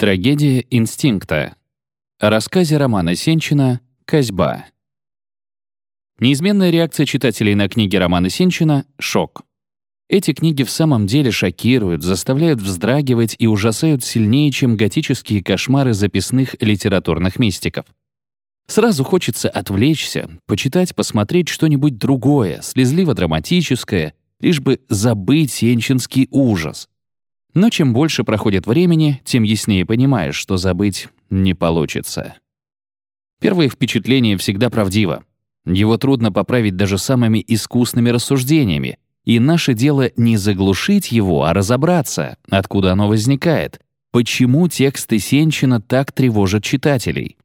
Трагедия инстинкта. О рассказе романа Сенчина «Козьба». Неизменная реакция читателей на книги романа Сенчина — шок. Эти книги в самом деле шокируют, заставляют вздрагивать и ужасают сильнее, чем готические кошмары записных литературных мистиков. Сразу хочется отвлечься, почитать, посмотреть что-нибудь другое, слезливо-драматическое, лишь бы забыть сенчинский ужас. Но чем больше проходит времени, тем яснее понимаешь, что забыть не получится. Первое впечатление всегда правдиво. Его трудно поправить даже самыми искусными рассуждениями, и наше дело не заглушить его, а разобраться, откуда оно возникает, почему тексты Сенчина так тревожат читателей.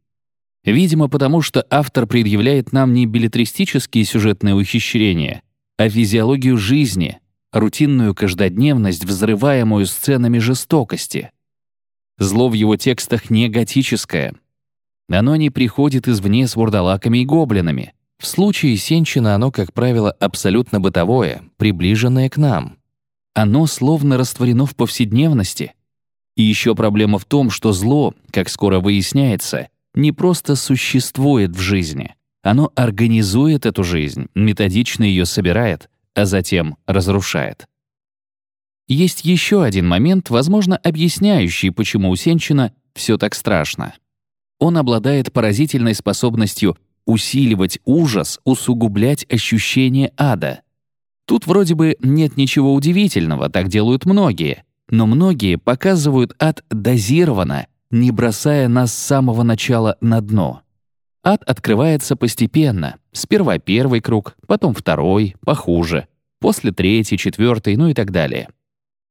Видимо, потому что автор предъявляет нам не билетристические сюжетные ухищрения, а физиологию жизни, рутинную каждодневность, взрываемую сценами жестокости. Зло в его текстах не готическое. Оно не приходит извне с вурдалаками и гоблинами. В случае Сенчина оно, как правило, абсолютно бытовое, приближенное к нам. Оно словно растворено в повседневности. И еще проблема в том, что зло, как скоро выясняется, не просто существует в жизни. Оно организует эту жизнь, методично ее собирает, а затем разрушает. Есть еще один момент, возможно, объясняющий, почему у Сенчина все так страшно. Он обладает поразительной способностью усиливать ужас, усугублять ощущение ада. Тут вроде бы нет ничего удивительного, так делают многие, но многие показывают ад дозированно, не бросая нас с самого начала на дно. Ад открывается постепенно. Сперва первый круг, потом второй, похуже, после третий, четвертый, ну и так далее.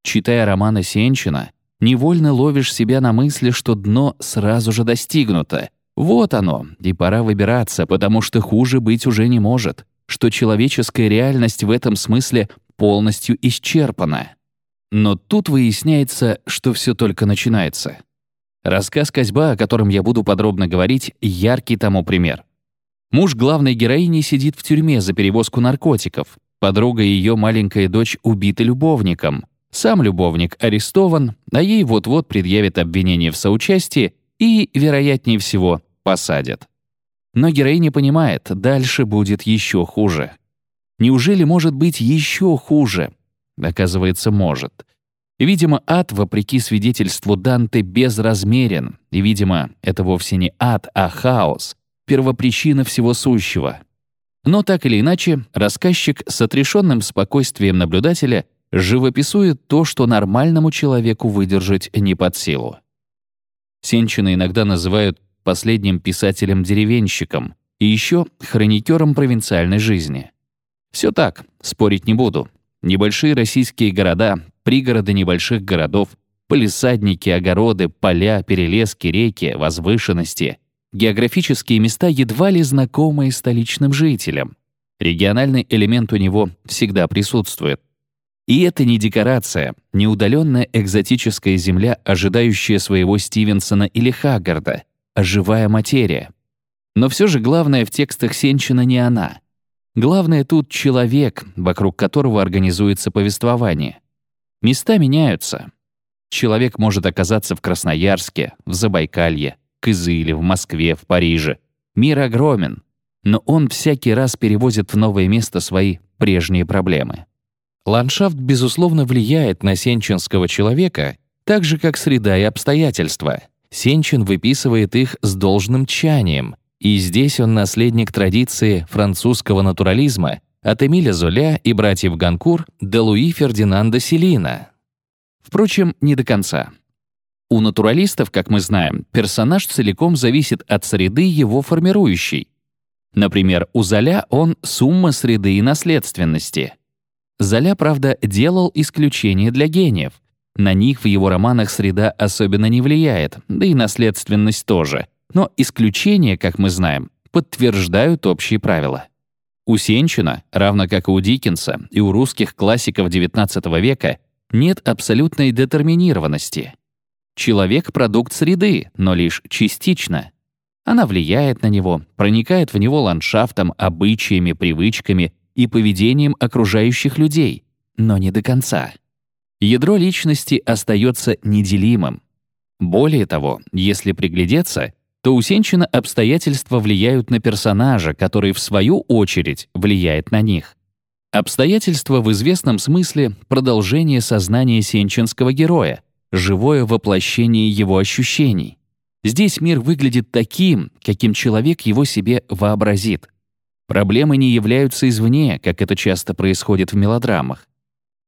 Читая романы Сенчина, невольно ловишь себя на мысли, что дно сразу же достигнуто. Вот оно, и пора выбираться, потому что хуже быть уже не может, что человеческая реальность в этом смысле полностью исчерпана. Но тут выясняется, что все только начинается. Рассказ «Козьба», о котором я буду подробно говорить, яркий тому пример. Муж главной героини сидит в тюрьме за перевозку наркотиков. Подруга и ее маленькая дочь убиты любовником. Сам любовник арестован, а ей вот-вот предъявят обвинение в соучастии и, вероятнее всего, посадят. Но героиня понимает, дальше будет еще хуже. Неужели может быть еще хуже? Оказывается, может. Видимо, ад, вопреки свидетельству Данте, безразмерен, и, видимо, это вовсе не ад, а хаос, первопричина всего сущего. Но так или иначе, рассказчик с отрешенным спокойствием наблюдателя живописует то, что нормальному человеку выдержать не под силу. Сенчина иногда называют последним писателем-деревенщиком и еще хроникером провинциальной жизни. Все так, спорить не буду. Небольшие российские города, пригороды небольших городов, полисадники, огороды, поля, перелески, реки, возвышенности. Географические места едва ли знакомые столичным жителям. Региональный элемент у него всегда присутствует. И это не декорация, не удаленная экзотическая земля, ожидающая своего Стивенсона или Хаггарда, а живая материя. Но все же главное в текстах Сенчина не она. Главное тут человек, вокруг которого организуется повествование. Места меняются. Человек может оказаться в Красноярске, в Забайкалье, Кызыле, в Москве, в Париже. Мир огромен, но он всякий раз перевозит в новое место свои прежние проблемы. Ландшафт, безусловно, влияет на сенчинского человека, так же, как среда и обстоятельства. Сенчин выписывает их с должным тчанием, и здесь он наследник традиции французского натурализма, от Эмиля Золя и братьев Ганкур до Луи Фердинанда Селина. Впрочем, не до конца. У натуралистов, как мы знаем, персонаж целиком зависит от среды его формирующей. Например, у Золя он — сумма среды и наследственности. Золя, правда, делал исключение для гениев. На них в его романах среда особенно не влияет, да и наследственность тоже. Но исключения, как мы знаем, подтверждают общие правила. У Сенчина, равно как и у Диккенса и у русских классиков XIX века, нет абсолютной детерминированности. Человек — продукт среды, но лишь частично. Она влияет на него, проникает в него ландшафтом, обычаями, привычками и поведением окружающих людей, но не до конца. Ядро личности остается неделимым. Более того, если приглядеться, то у Сенчина обстоятельства влияют на персонажа, который, в свою очередь, влияет на них. Обстоятельства в известном смысле — продолжение сознания сенчинского героя, живое воплощение его ощущений. Здесь мир выглядит таким, каким человек его себе вообразит. Проблемы не являются извне, как это часто происходит в мелодрамах.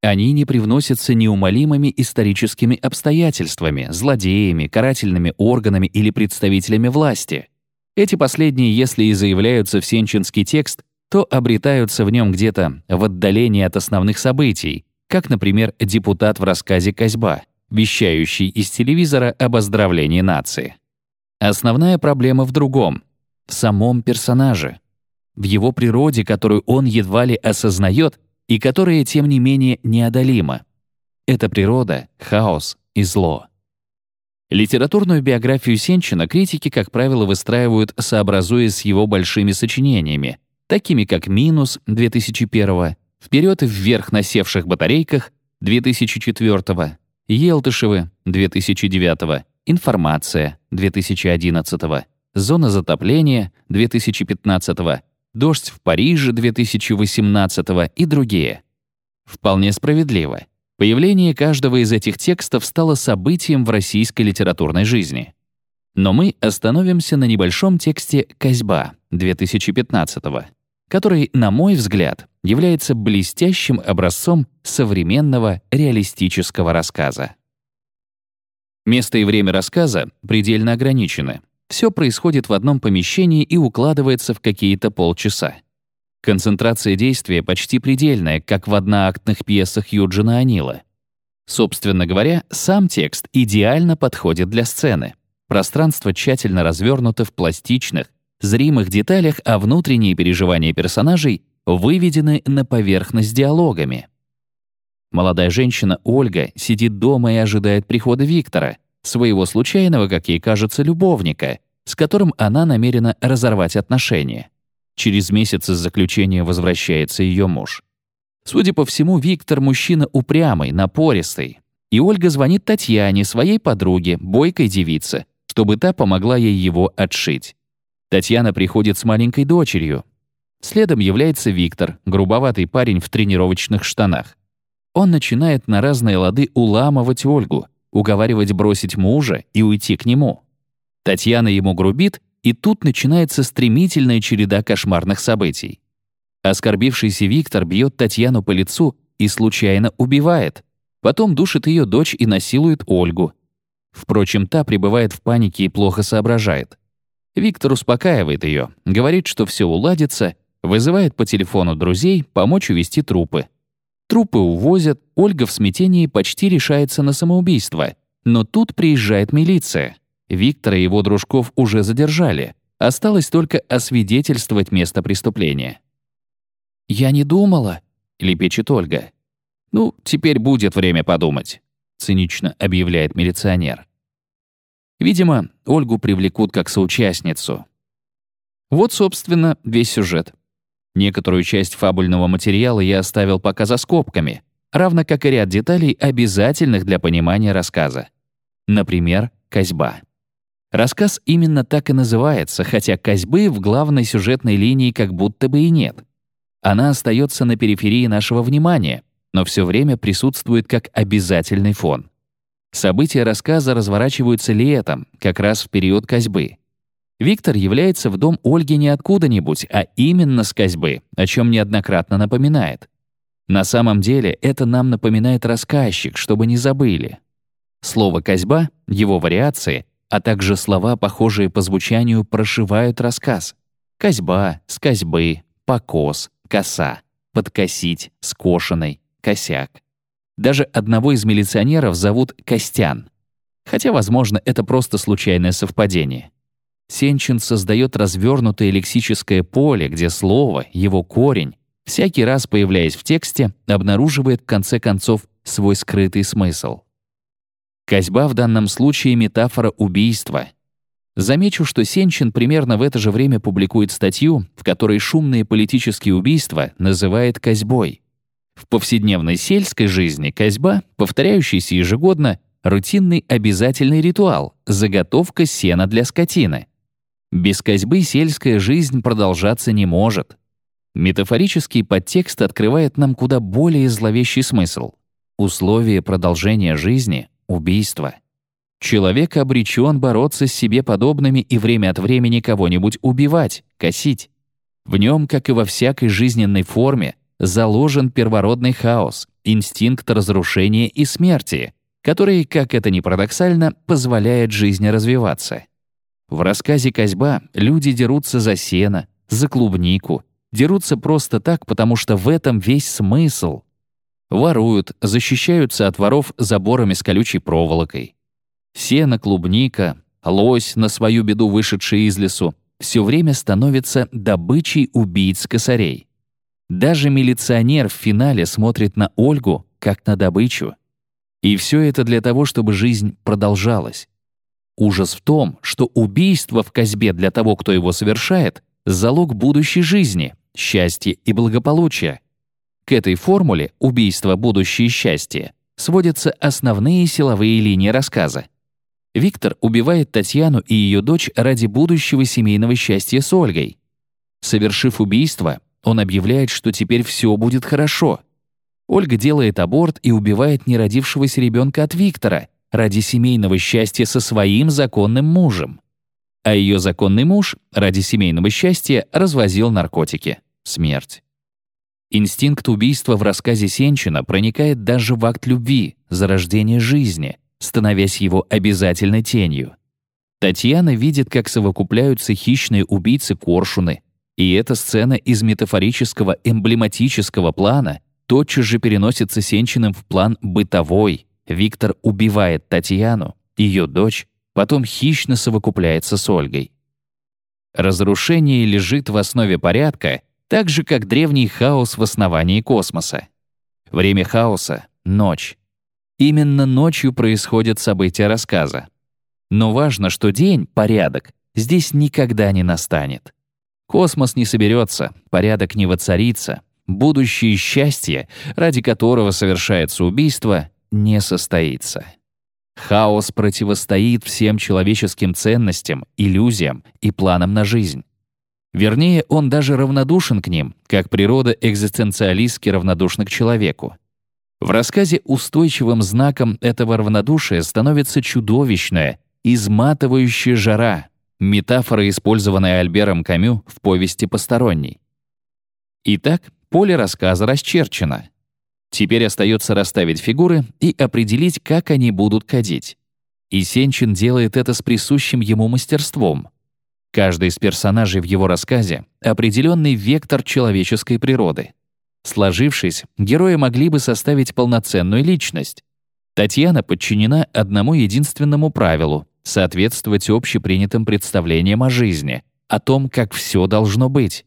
Они не привносятся неумолимыми историческими обстоятельствами, злодеями, карательными органами или представителями власти. Эти последние, если и заявляются в сенчинский текст, то обретаются в нем где-то в отдалении от основных событий, как, например, депутат в рассказе «Козьба», вещающий из телевизора об оздоровлении нации. Основная проблема в другом — в самом персонаже, в его природе, которую он едва ли осознает и которая, тем не менее, неодолима. Это природа, хаос и зло. Литературную биографию Сенчина критики, как правило, выстраивают, сообразуясь с его большими сочинениями, такими как «Минус» 2001 «Вперед и вверх на севших батарейках» 2004 «Елтышевы» 2009 «Информация» 2011 «Зона затопления» 2015 «Дождь в Париже» 2018 и другие. Вполне справедливо. Появление каждого из этих текстов стало событием в российской литературной жизни. Но мы остановимся на небольшом тексте «Козьба» 2015 который, на мой взгляд, является блестящим образцом современного реалистического рассказа. Место и время рассказа предельно ограничены. Все происходит в одном помещении и укладывается в какие-то полчаса. Концентрация действия почти предельная, как в одноактных пьесах Юджина Анила. Собственно говоря, сам текст идеально подходит для сцены. Пространство тщательно развернуто в пластичных, зримых деталях, а внутренние переживания персонажей выведены на поверхность диалогами. Молодая женщина Ольга сидит дома и ожидает прихода Виктора, своего случайного, как ей кажется, любовника, с которым она намерена разорвать отношения. Через месяц из заключения возвращается ее муж. Судя по всему, Виктор — мужчина упрямый, напористый. И Ольга звонит Татьяне, своей подруге, бойкой девице, чтобы та помогла ей его отшить. Татьяна приходит с маленькой дочерью. Следом является Виктор, грубоватый парень в тренировочных штанах. Он начинает на разные лады уламывать Ольгу, уговаривать бросить мужа и уйти к нему. Татьяна ему грубит, и тут начинается стремительная череда кошмарных событий. Оскорбившийся Виктор бьет Татьяну по лицу и случайно убивает. Потом душит ее дочь и насилует Ольгу. Впрочем, та пребывает в панике и плохо соображает. Виктор успокаивает ее, говорит, что все уладится, вызывает по телефону друзей помочь увести трупы. Трупы увозят, Ольга в смятении почти решается на самоубийство. Но тут приезжает милиция. Виктора и его дружков уже задержали. Осталось только освидетельствовать место преступления. «Я не думала», — лепечет Ольга. «Ну, теперь будет время подумать», — цинично объявляет милиционер. Видимо, Ольгу привлекут как соучастницу. Вот, собственно, весь сюжет. Некоторую часть фабульного материала я оставил пока за скобками, равно как и ряд деталей, обязательных для понимания рассказа. Например, «Козьба». Рассказ именно так и называется, хотя козьбы в главной сюжетной линии как будто бы и нет. Она остается на периферии нашего внимания, но все время присутствует как обязательный фон. События рассказа разворачиваются летом, как раз в период козьбы. Виктор является в дом Ольги не откуда-нибудь, а именно с козьбы, о чем неоднократно напоминает. На самом деле это нам напоминает рассказчик, чтобы не забыли. Слово «козьба», его вариации, а также слова, похожие по звучанию, прошивают рассказ. Козьба, с козьбы, покос, коса, подкосить, скошенный, косяк. Даже одного из милиционеров зовут Костян. Хотя, возможно, это просто случайное совпадение. Сенчин создает развернутое лексическое поле, где слово, его корень, всякий раз появляясь в тексте, обнаруживает в конце концов свой скрытый смысл. Козьба в данном случае метафора убийства. Замечу, что Сенчин примерно в это же время публикует статью, в которой шумные политические убийства называет козьбой. В повседневной сельской жизни козьба, повторяющаяся ежегодно, рутинный обязательный ритуал — заготовка сена для скотины. Без козьбы сельская жизнь продолжаться не может. Метафорический подтекст открывает нам куда более зловещий смысл. Условие продолжения жизни — убийство. Человек обречен бороться с себе подобными и время от времени кого-нибудь убивать, косить. В нем, как и во всякой жизненной форме, заложен первородный хаос, инстинкт разрушения и смерти, который, как это ни парадоксально, позволяет жизни развиваться. В рассказе «Козьба» люди дерутся за сено, за клубнику, дерутся просто так, потому что в этом весь смысл. Воруют, защищаются от воров заборами с колючей проволокой. Сено, клубника, лось, на свою беду вышедший из лесу, все время становится добычей убийц-косарей. Даже милиционер в финале смотрит на Ольгу как на добычу. И все это для того, чтобы жизнь продолжалась. Ужас в том, что убийство в козьбе для того, кто его совершает, залог будущей жизни, счастья и благополучия. К этой формуле «убийство, будущее счастье» сводятся основные силовые линии рассказа. Виктор убивает Татьяну и ее дочь ради будущего семейного счастья с Ольгой. Совершив убийство, он объявляет, что теперь все будет хорошо. Ольга делает аборт и убивает неродившегося ребенка от Виктора ради семейного счастья со своим законным мужем. А ее законный муж ради семейного счастья развозил наркотики. Смерть. Инстинкт убийства в рассказе Сенчина проникает даже в акт любви, зарождение жизни, становясь его обязательной тенью. Татьяна видит, как совокупляются хищные убийцы-коршуны, и эта сцена из метафорического эмблематического плана тотчас же переносится Сенчиным в план бытовой. Виктор убивает Татьяну, ее дочь, потом хищно совокупляется с Ольгой. Разрушение лежит в основе порядка, так же, как древний хаос в основании космоса. Время хаоса — ночь. Именно ночью происходят события рассказа. Но важно, что день, порядок, здесь никогда не настанет. Космос не соберется, порядок не воцарится, будущее счастье, ради которого совершается убийство, не состоится. Хаос противостоит всем человеческим ценностям, иллюзиям и планам на жизнь. Вернее, он даже равнодушен к ним, как природа экзистенциалистски равнодушна к человеку. В рассказе устойчивым знаком этого равнодушия становится чудовищная, изматывающая жара, метафора, использованная Альбером Камю в повести «Посторонний». Итак, поле рассказа расчерчено. Теперь остается расставить фигуры и определить, как они будут кадить. И Сенчин делает это с присущим ему мастерством. Каждый из персонажей в его рассказе — определенный вектор человеческой природы. Сложившись, герои могли бы составить полноценную личность. Татьяна подчинена одному единственному правилу — соответствовать общепринятым представлениям о жизни, о том, как все должно быть.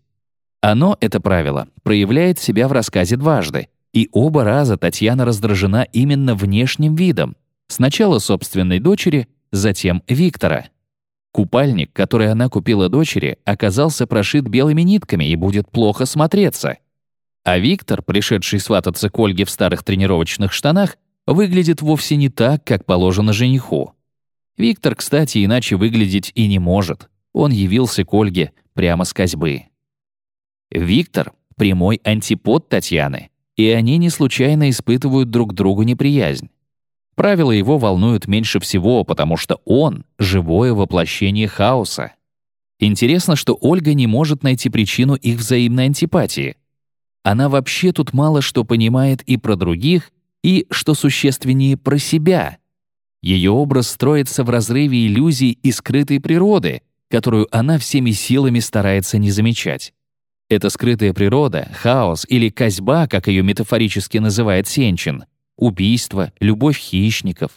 Оно, это правило, проявляет себя в рассказе дважды, и оба раза Татьяна раздражена именно внешним видом. Сначала собственной дочери, затем Виктора. Купальник, который она купила дочери, оказался прошит белыми нитками и будет плохо смотреться. А Виктор, пришедший свататься к Ольге в старых тренировочных штанах, выглядит вовсе не так, как положено жениху. Виктор, кстати, иначе выглядеть и не может. Он явился к Ольге прямо с козьбы. Виктор — прямой антипод Татьяны, и они не случайно испытывают друг другу неприязнь. Правила его волнуют меньше всего, потому что он — живое воплощение хаоса. Интересно, что Ольга не может найти причину их взаимной антипатии. Она вообще тут мало что понимает и про других, и, что существеннее, про себя. Ее образ строится в разрыве иллюзий и скрытой природы, которую она всеми силами старается не замечать. Это скрытая природа, хаос или козьба, как ее метафорически называет Сенчин, убийство, любовь хищников.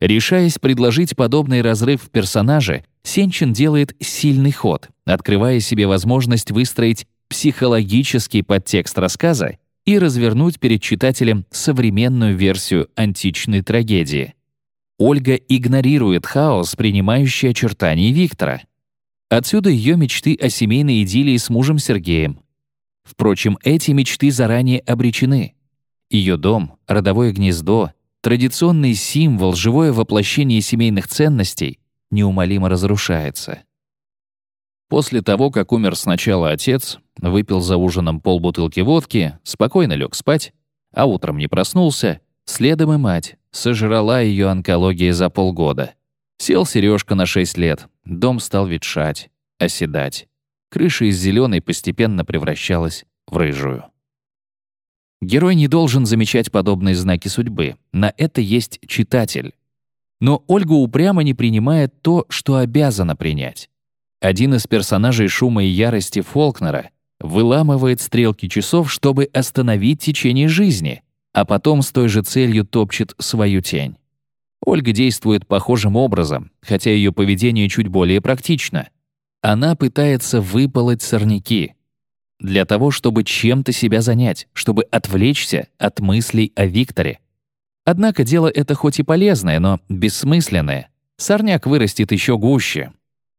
Решаясь предложить подобный разрыв в персонаже, Сенчин делает сильный ход, открывая себе возможность выстроить психологический подтекст рассказа и развернуть перед читателем современную версию античной трагедии. Ольга игнорирует хаос, принимающий очертания Виктора — Отсюда ее мечты о семейной идиллии с мужем Сергеем. Впрочем, эти мечты заранее обречены. Ее дом, родовое гнездо, традиционный символ, живое воплощение семейных ценностей, неумолимо разрушается. После того, как умер сначала отец, выпил за ужином полбутылки водки, спокойно лег спать, а утром не проснулся, следом и мать, сожрала ее онкология за полгода. Сел Сережка на 6 лет, дом стал ветшать, оседать. Крыша из зеленой постепенно превращалась в рыжую. Герой не должен замечать подобные знаки судьбы. На это есть читатель. Но Ольга упрямо не принимает то, что обязана принять. Один из персонажей «Шума и ярости» Фолкнера выламывает стрелки часов, чтобы остановить течение жизни, а потом с той же целью топчет свою тень. Ольга действует похожим образом, хотя ее поведение чуть более практично. Она пытается выполоть сорняки. Для того, чтобы чем-то себя занять, чтобы отвлечься от мыслей о Викторе. Однако дело это хоть и полезное, но бессмысленное. Сорняк вырастет еще гуще.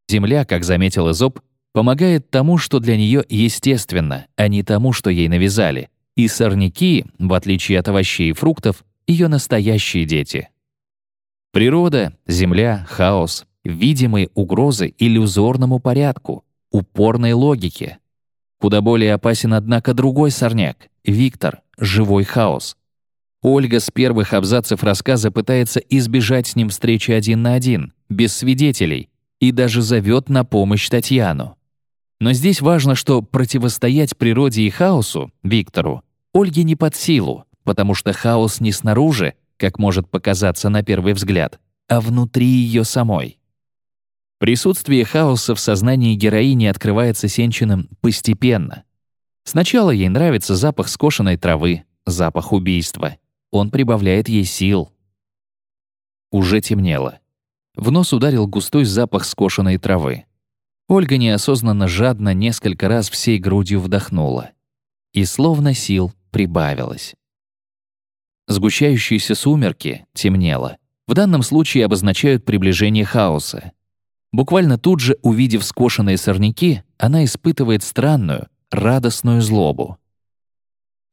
Земля, как заметил Изоб, помогает тому, что для нее естественно, а не тому, что ей навязали. И сорняки, в отличие от овощей и фруктов, ее настоящие дети. Природа, земля, хаос, видимые угрозы иллюзорному порядку, упорной логике. Куда более опасен, однако, другой сорняк — Виктор, живой хаос. Ольга с первых абзацев рассказа пытается избежать с ним встречи один на один, без свидетелей, и даже зовет на помощь Татьяну. Но здесь важно, что противостоять природе и хаосу, Виктору, Ольге не под силу, потому что хаос не снаружи, как может показаться на первый взгляд, а внутри ее самой. Присутствие хаоса в сознании героини открывается Сенчиным постепенно. Сначала ей нравится запах скошенной травы, запах убийства. Он прибавляет ей сил. Уже темнело. В нос ударил густой запах скошенной травы. Ольга неосознанно жадно несколько раз всей грудью вдохнула. И словно сил прибавилось. Сгущающиеся сумерки, темнело, в данном случае обозначают приближение хаоса. Буквально тут же, увидев скошенные сорняки, она испытывает странную, радостную злобу.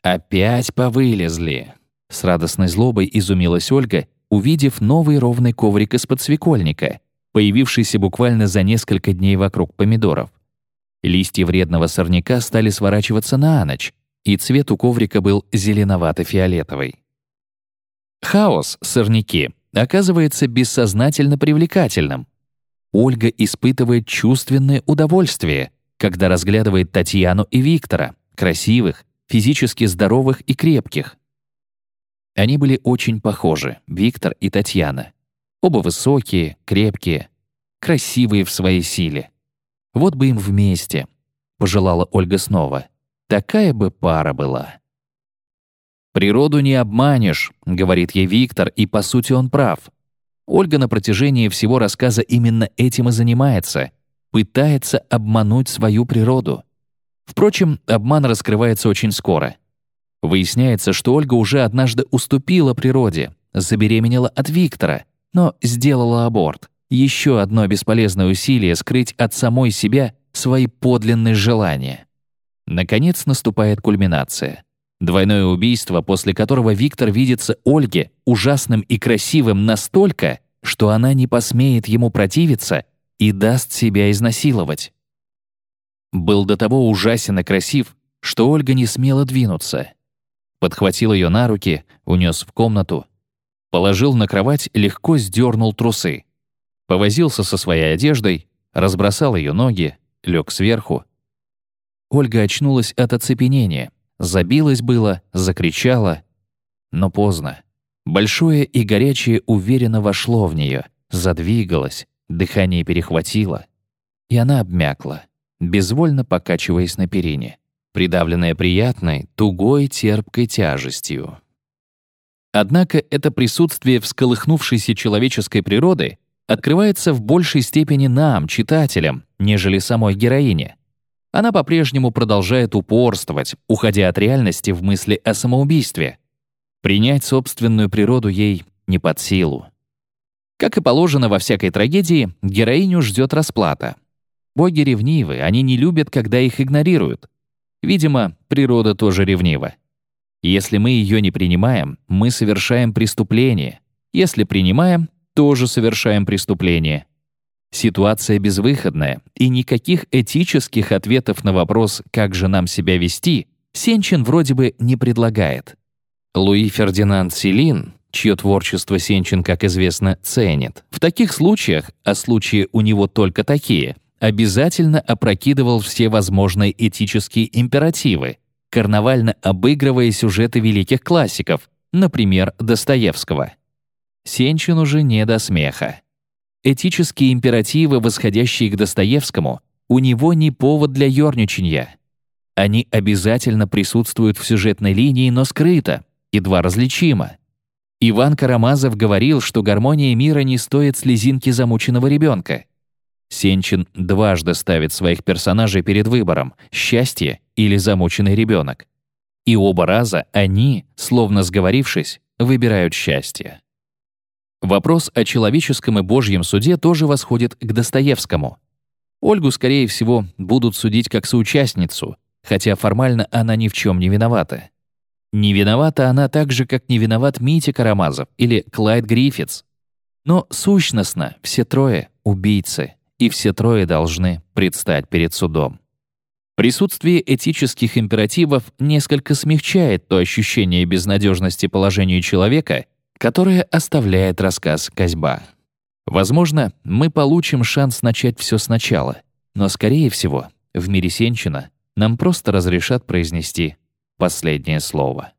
«Опять повылезли!» С радостной злобой изумилась Ольга, увидев новый ровный коврик из подсвекольника, появившийся буквально за несколько дней вокруг помидоров. Листья вредного сорняка стали сворачиваться на ночь, и цвет у коврика был зеленовато-фиолетовый. Хаос, сорняки, оказывается бессознательно привлекательным. Ольга испытывает чувственное удовольствие, когда разглядывает Татьяну и Виктора, красивых, физически здоровых и крепких. Они были очень похожи, Виктор и Татьяна. Оба высокие, крепкие, красивые в своей силе. Вот бы им вместе, пожелала Ольга снова. Такая бы пара была. «Природу не обманешь», — говорит ей Виктор, и по сути он прав. Ольга на протяжении всего рассказа именно этим и занимается, пытается обмануть свою природу. Впрочем, обман раскрывается очень скоро. Выясняется, что Ольга уже однажды уступила природе, забеременела от Виктора, но сделала аборт. Еще одно бесполезное усилие скрыть от самой себя свои подлинные желания. Наконец наступает кульминация. Двойное убийство, после которого Виктор видится Ольге ужасным и красивым настолько, что она не посмеет ему противиться и даст себя изнасиловать. Был до того ужасен и красив, что Ольга не смела двинуться. Подхватил ее на руки, унес в комнату, Положил на кровать, легко сдернул трусы. Повозился со своей одеждой, разбросал ее ноги, лег сверху. Ольга очнулась от оцепенения, забилась было, закричала. Но поздно. Большое и горячее уверенно вошло в нее, задвигалось, дыхание перехватило. И она обмякла, безвольно покачиваясь на перине, придавленная приятной, тугой, терпкой тяжестью. Однако это присутствие всколыхнувшейся человеческой природы открывается в большей степени нам, читателям, нежели самой героине. Она по-прежнему продолжает упорствовать, уходя от реальности в мысли о самоубийстве. Принять собственную природу ей не под силу. Как и положено во всякой трагедии, героиню ждет расплата. Боги ревнивы, они не любят, когда их игнорируют. Видимо, природа тоже ревнива. Если мы ее не принимаем, мы совершаем преступление. Если принимаем, тоже совершаем преступление. Ситуация безвыходная, и никаких этических ответов на вопрос, как же нам себя вести, Сенчин вроде бы не предлагает. Луи Фердинанд Селин, чье творчество Сенчин, как известно, ценит, в таких случаях, а случаи у него только такие, обязательно опрокидывал все возможные этические императивы, карнавально обыгрывая сюжеты великих классиков, например, Достоевского. Сенчин уже не до смеха. Этические императивы, восходящие к Достоевскому, у него не повод для ёрничанья. Они обязательно присутствуют в сюжетной линии, но скрыто, едва различимо. Иван Карамазов говорил, что гармония мира не стоит слезинки замученного ребенка. Сенчин дважды ставит своих персонажей перед выбором — счастье или замученный ребенок. И оба раза они, словно сговорившись, выбирают счастье. Вопрос о человеческом и Божьем суде тоже восходит к Достоевскому. Ольгу, скорее всего, будут судить как соучастницу, хотя формально она ни в чем не виновата. Не виновата она так же, как не виноват Митя Карамазов или Клайд Гриффитс. Но сущностно все трое — убийцы, и все трое должны предстать перед судом. Присутствие этических императивов несколько смягчает то ощущение безнадежности положения человека, которое оставляет рассказ Козьба. Возможно, мы получим шанс начать все сначала, но, скорее всего, в мире Сенчина нам просто разрешат произнести последнее слово.